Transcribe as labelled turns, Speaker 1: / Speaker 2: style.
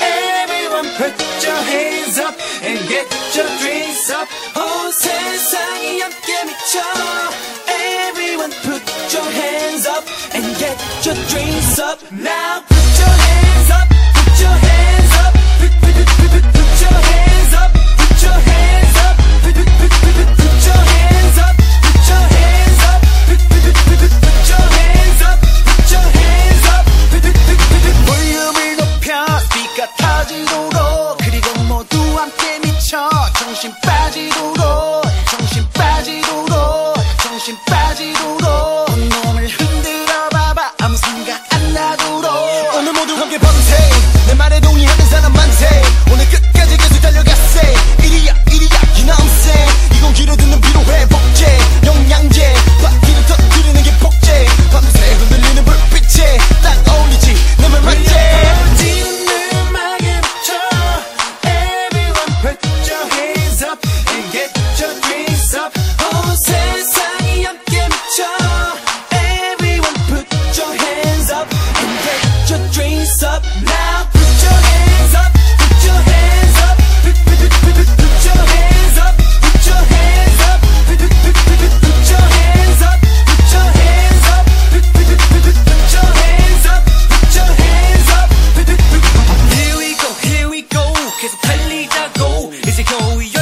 Speaker 1: Everyone put your hands up and get your drinks up. 세상이 함께 미쳐. Everyone put your hands up and get your drinks up. Now
Speaker 2: 오늘 모두 함께 밤새 내 말에 동의하는 사람 많대 오늘 끝까지 계속 달려갔세 이리야 이리야 기남세 이 공기로 듣는 피로회 복제. 영양제. 바퀴를 터뜨리는 게 복제. 밤새 흔들리는 불빛에 딱 어울리지. 내말 맞지?
Speaker 1: 어 yo, yo.